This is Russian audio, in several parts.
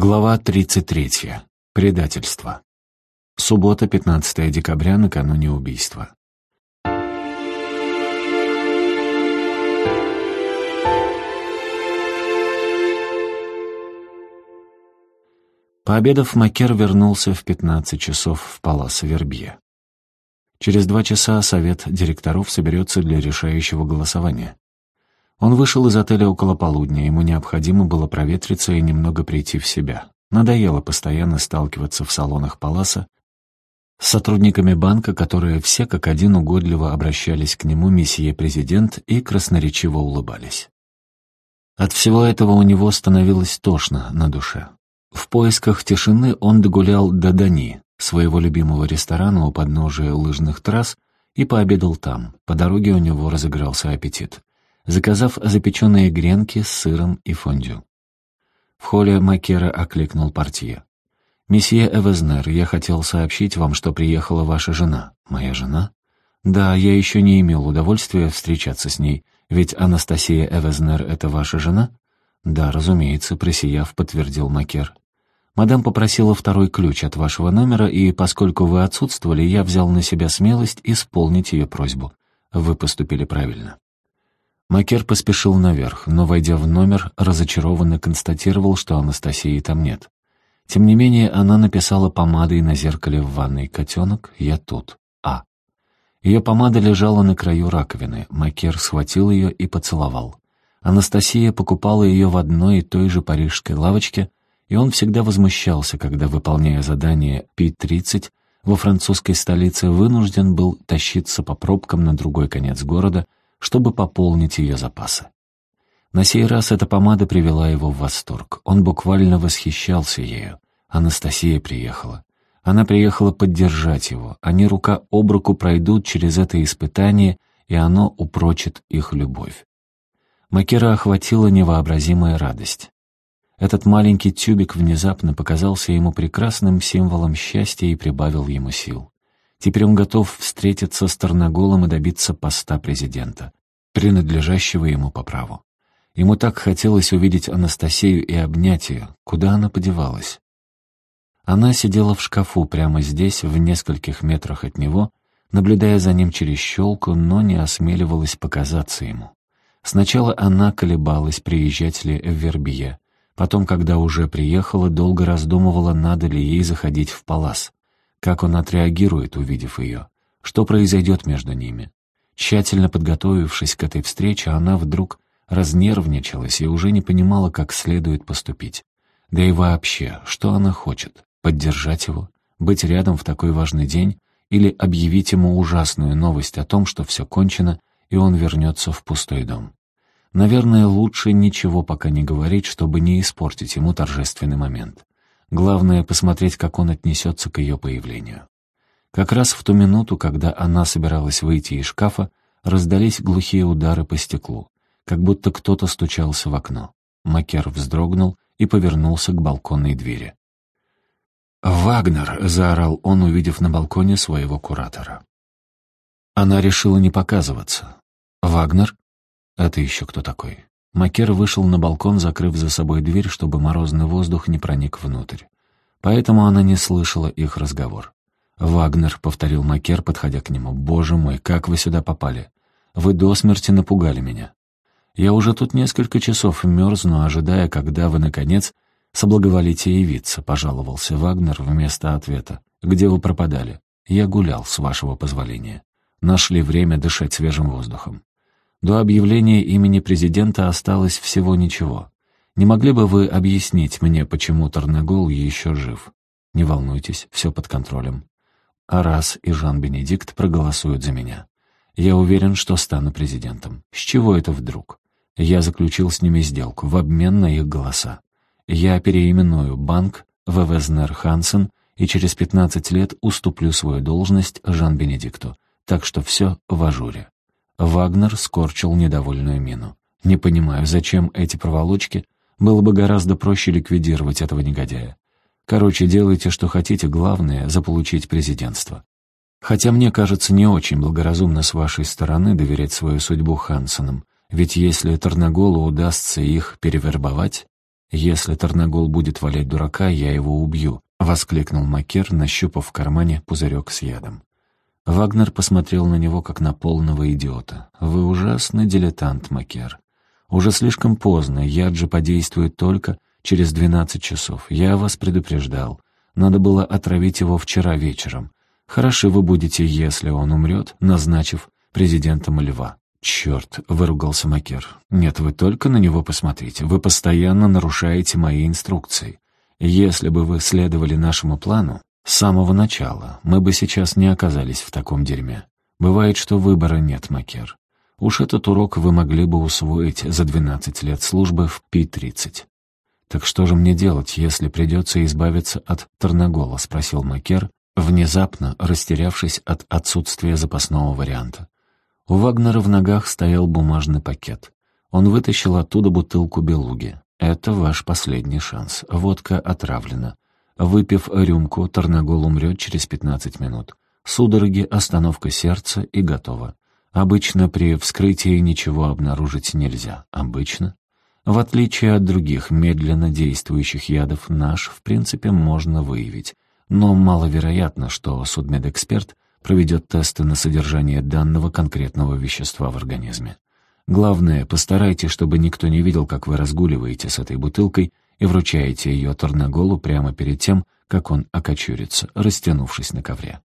Глава 33. Предательство. Суббота, 15 декабря, накануне убийства. Пообедав, Макер вернулся в 15 часов в Палас Вербье. Через два часа совет директоров соберется для решающего голосования. Он вышел из отеля около полудня, ему необходимо было проветриться и немного прийти в себя. Надоело постоянно сталкиваться в салонах Паласа с сотрудниками банка, которые все как один угодливо обращались к нему месье президент и красноречиво улыбались. От всего этого у него становилось тошно на душе. В поисках тишины он догулял до Дани, своего любимого ресторана у подножия лыжных трасс, и пообедал там. По дороге у него разыгрался аппетит заказав запеченные гренки с сыром и фондю. В холле Макера окликнул портье. «Месье Эвезнер, я хотел сообщить вам, что приехала ваша жена». «Моя жена?» «Да, я еще не имел удовольствия встречаться с ней, ведь Анастасия Эвезнер — это ваша жена?» «Да, разумеется», — просияв, подтвердил Макер. «Мадам попросила второй ключ от вашего номера, и, поскольку вы отсутствовали, я взял на себя смелость исполнить ее просьбу. Вы поступили правильно». Макер поспешил наверх, но, войдя в номер, разочарованно констатировал, что Анастасии там нет. Тем не менее, она написала помадой на зеркале в ванной «Котенок, я тут. А». Ее помада лежала на краю раковины. Макер схватил ее и поцеловал. Анастасия покупала ее в одной и той же парижской лавочке, и он всегда возмущался, когда, выполняя задание Пи-30, во французской столице вынужден был тащиться по пробкам на другой конец города — чтобы пополнить ее запасы. На сей раз эта помада привела его в восторг. Он буквально восхищался ею. Анастасия приехала. Она приехала поддержать его. Они рука об руку пройдут через это испытание, и оно упрочит их любовь. Макера охватила невообразимая радость. Этот маленький тюбик внезапно показался ему прекрасным символом счастья и прибавил ему сил. Теперь он готов встретиться с Тарноголом и добиться поста президента, принадлежащего ему по праву. Ему так хотелось увидеть Анастасию и обнять ее. Куда она подевалась? Она сидела в шкафу прямо здесь, в нескольких метрах от него, наблюдая за ним через щелку, но не осмеливалась показаться ему. Сначала она колебалась, приезжать ли в Вербье. Потом, когда уже приехала, долго раздумывала, надо ли ей заходить в палас как он отреагирует, увидев ее, что произойдет между ними. Тщательно подготовившись к этой встрече, она вдруг разнервничалась и уже не понимала, как следует поступить. Да и вообще, что она хочет? Поддержать его? Быть рядом в такой важный день? Или объявить ему ужасную новость о том, что все кончено, и он вернется в пустой дом? Наверное, лучше ничего пока не говорить, чтобы не испортить ему торжественный момент. Главное — посмотреть, как он отнесется к ее появлению. Как раз в ту минуту, когда она собиралась выйти из шкафа, раздались глухие удары по стеклу, как будто кто-то стучался в окно. Макер вздрогнул и повернулся к балконной двери. «Вагнер!» — заорал он, увидев на балконе своего куратора. Она решила не показываться. «Вагнер? Это еще кто такой?» Макер вышел на балкон, закрыв за собой дверь, чтобы морозный воздух не проник внутрь. Поэтому она не слышала их разговор. «Вагнер», — повторил Макер, подходя к нему, — «боже мой, как вы сюда попали? Вы до смерти напугали меня. Я уже тут несколько часов мерзну, ожидая, когда вы, наконец, соблаговолите явиться», — пожаловался Вагнер вместо ответа. «Где вы пропадали?» «Я гулял, с вашего позволения. Нашли время дышать свежим воздухом. До объявления имени президента осталось всего ничего. Не могли бы вы объяснить мне, почему Тарнагол еще жив? Не волнуйтесь, все под контролем. Арас и Жан-Бенедикт проголосуют за меня. Я уверен, что стану президентом. С чего это вдруг? Я заключил с ними сделку в обмен на их голоса. Я переименую банк в Эвезнер Хансен и через 15 лет уступлю свою должность Жан-Бенедикту. Так что все в ажуре. Вагнер скорчил недовольную мину. «Не понимаю, зачем эти проволочки? Было бы гораздо проще ликвидировать этого негодяя. Короче, делайте, что хотите, главное — заполучить президентство. Хотя мне кажется не очень благоразумно с вашей стороны доверять свою судьбу Хансенам, ведь если Тарнаголу удастся их перевербовать, «Если Тарнагол будет валять дурака, я его убью», — воскликнул Макер, нащупав в кармане пузырек с ядом. Вагнер посмотрел на него, как на полного идиота. «Вы ужасный дилетант, Макер. Уже слишком поздно, яд же подействует только через двенадцать часов. Я вас предупреждал. Надо было отравить его вчера вечером. Хороши вы будете, если он умрет, назначив президентом льва. «Черт!» — выругался Макер. «Нет, вы только на него посмотрите. Вы постоянно нарушаете мои инструкции. Если бы вы следовали нашему плану с самого начала, мы бы сейчас не оказались в таком дерьме. Бывает, что выбора нет, Макер. Уж этот урок вы могли бы усвоить за 12 лет службы в Пи-30. «Так что же мне делать, если придется избавиться от Тарнагола?» — спросил Макер, внезапно растерявшись от отсутствия запасного варианта. У Вагнера в ногах стоял бумажный пакет. Он вытащил оттуда бутылку белуги. «Это ваш последний шанс. Водка отравлена. Выпив рюмку, Тарнагол умрет через 15 минут. Судороги, остановка сердца и готово. Обычно при вскрытии ничего обнаружить нельзя. Обычно. В отличие от других медленно действующих ядов, наш, в принципе, можно выявить. Но маловероятно, что судмедэксперт проведет тесты на содержание данного конкретного вещества в организме. Главное, постарайтесь, чтобы никто не видел, как вы разгуливаете с этой бутылкой и вручаете ее Торнаголу прямо перед тем, как он окочурится, растянувшись на ковре.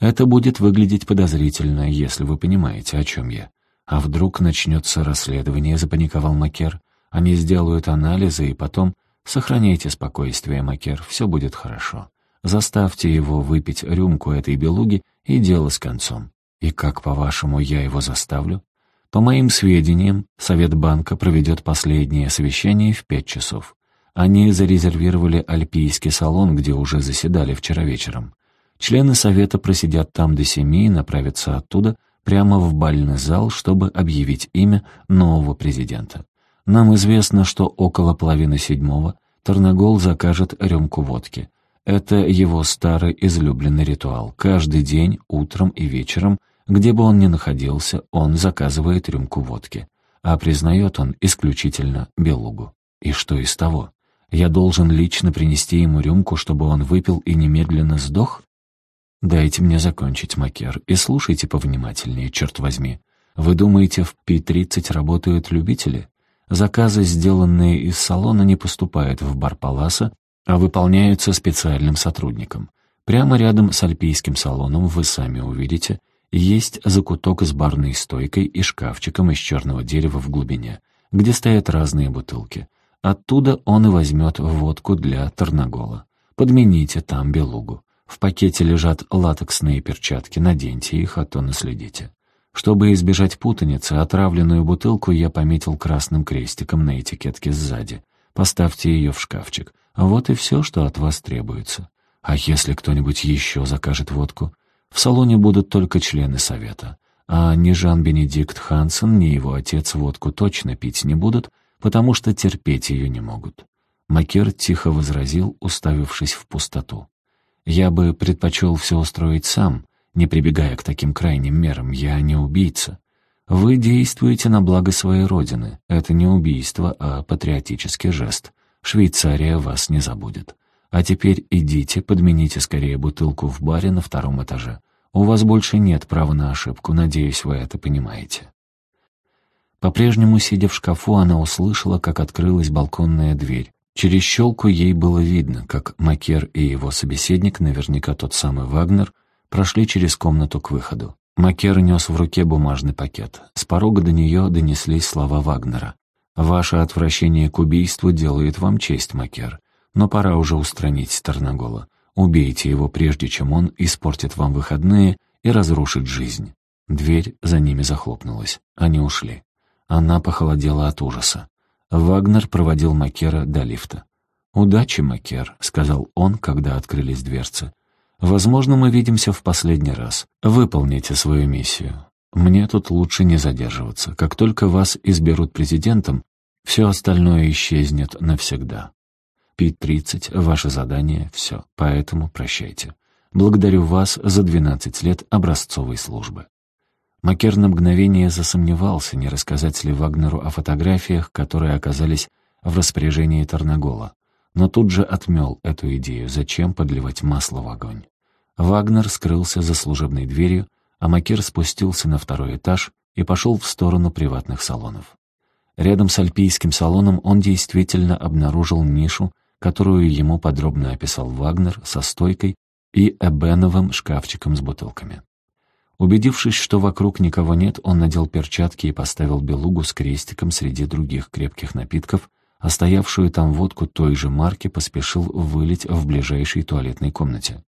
Это будет выглядеть подозрительно, если вы понимаете, о чем я. А вдруг начнется расследование, запаниковал Макер. Они сделают анализы, и потом... Сохраняйте спокойствие, Макер, все будет хорошо. Заставьте его выпить рюмку этой белуги, и дело с концом. И как, по-вашему, я его заставлю? По моим сведениям, Совет банка проведет последнее совещание в пять часов. Они зарезервировали альпийский салон, где уже заседали вчера вечером. Члены Совета просидят там до семи и направятся оттуда прямо в бальный зал, чтобы объявить имя нового президента. Нам известно, что около половины седьмого Тарнагол закажет рюмку водки. Это его старый излюбленный ритуал. Каждый день, утром и вечером, где бы он ни находился, он заказывает рюмку водки. А признает он исключительно белугу. И что из того? Я должен лично принести ему рюмку, чтобы он выпил и немедленно сдох? Дайте мне закончить, Макер, и слушайте повнимательнее, черт возьми. Вы думаете, в Пи-30 работают любители? Заказы, сделанные из салона, не поступают в бар Паласа, а выполняются специальным сотрудником. Прямо рядом с альпийским салоном, вы сами увидите, есть закуток с барной стойкой и шкафчиком из черного дерева в глубине, где стоят разные бутылки. Оттуда он и возьмет водку для Тарнагола. Подмените там белугу. В пакете лежат латексные перчатки, наденьте их, а то наследите. Чтобы избежать путаницы, отравленную бутылку я пометил красным крестиком на этикетке сзади. Поставьте ее в шкафчик. Вот и все, что от вас требуется. А если кто-нибудь еще закажет водку? В салоне будут только члены совета. А ни Жан-Бенедикт Хансен, ни его отец водку точно пить не будут, потому что терпеть ее не могут. Макер тихо возразил, уставившись в пустоту. «Я бы предпочел все устроить сам, не прибегая к таким крайним мерам. Я не убийца. Вы действуете на благо своей родины. Это не убийство, а патриотический жест. Швейцария вас не забудет. А теперь идите, подмените скорее бутылку в баре на втором этаже. У вас больше нет права на ошибку, надеюсь, вы это понимаете». По-прежнему, сидя в шкафу, она услышала, как открылась балконная дверь. Через щелку ей было видно, как Макер и его собеседник, наверняка тот самый Вагнер, прошли через комнату к выходу. Макер нес в руке бумажный пакет. С порога до нее донеслись слова Вагнера. «Ваше отвращение к убийству делает вам честь, Макер. Но пора уже устранить Тарнагола. Убейте его, прежде чем он испортит вам выходные и разрушит жизнь». Дверь за ними захлопнулась. Они ушли. Она похолодела от ужаса. Вагнер проводил Макера до лифта. «Удачи, Макер», — сказал он, когда открылись дверцы. Возможно, мы видимся в последний раз. Выполните свою миссию. Мне тут лучше не задерживаться. Как только вас изберут президентом, все остальное исчезнет навсегда. Пи-30, ваше задание — все. Поэтому прощайте. Благодарю вас за 12 лет образцовой службы. Макер на мгновение засомневался, не рассказать ли Вагнеру о фотографиях, которые оказались в распоряжении Тарнагола. Но тут же отмел эту идею, зачем подливать масло в огонь. Вагнер скрылся за служебной дверью, а Макер спустился на второй этаж и пошел в сторону приватных салонов. Рядом с альпийским салоном он действительно обнаружил нишу, которую ему подробно описал Вагнер со стойкой и эбеновым шкафчиком с бутылками. Убедившись, что вокруг никого нет, он надел перчатки и поставил белугу с крестиком среди других крепких напитков, а стоявшую там водку той же марки поспешил вылить в ближайшей туалетной комнате.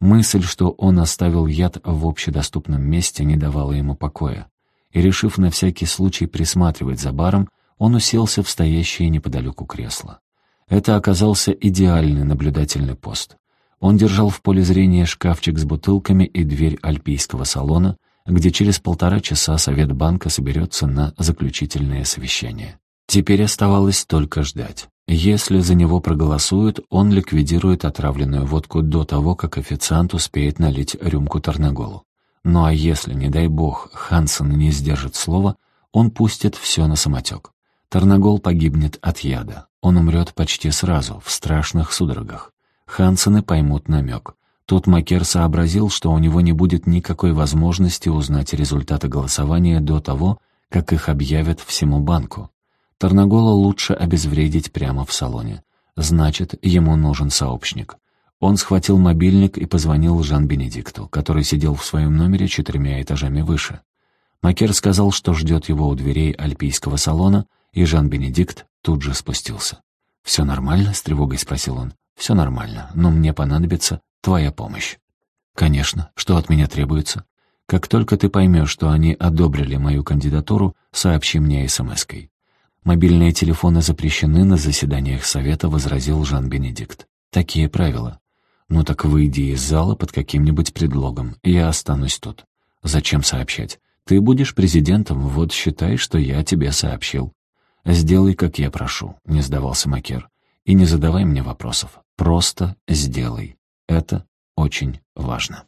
Мысль, что он оставил яд в общедоступном месте, не давала ему покоя. И, решив на всякий случай присматривать за баром, он уселся в стоящее неподалеку кресло. Это оказался идеальный наблюдательный пост. Он держал в поле зрения шкафчик с бутылками и дверь альпийского салона, где через полтора часа Совет банка соберется на заключительное совещание. Теперь оставалось только ждать. Если за него проголосуют, он ликвидирует отравленную водку до того, как официант успеет налить рюмку Тарнаголу. Ну а если, не дай бог, Хансен не сдержит слова, он пустит все на самотек. Тарнагол погибнет от яда. Он умрет почти сразу, в страшных судорогах. Хансены поймут намек. Тут Макер сообразил, что у него не будет никакой возможности узнать результаты голосования до того, как их объявят всему банку. Тарнагола лучше обезвредить прямо в салоне. Значит, ему нужен сообщник. Он схватил мобильник и позвонил Жан-Бенедикту, который сидел в своем номере четырьмя этажами выше. Макер сказал, что ждет его у дверей альпийского салона, и Жан-Бенедикт тут же спустился. «Все нормально?» — с тревогой спросил он. «Все нормально, но мне понадобится твоя помощь». «Конечно. Что от меня требуется?» «Как только ты поймешь, что они одобрили мою кандидатуру, сообщи мне смс-кой». «Мобильные телефоны запрещены на заседаниях Совета», — возразил Жан-Бенедикт. «Такие правила». «Ну так выйди из зала под каким-нибудь предлогом, я останусь тут». «Зачем сообщать? Ты будешь президентом, вот считай, что я тебе сообщил». «Сделай, как я прошу», — не сдавался Макер. «И не задавай мне вопросов. Просто сделай. Это очень важно».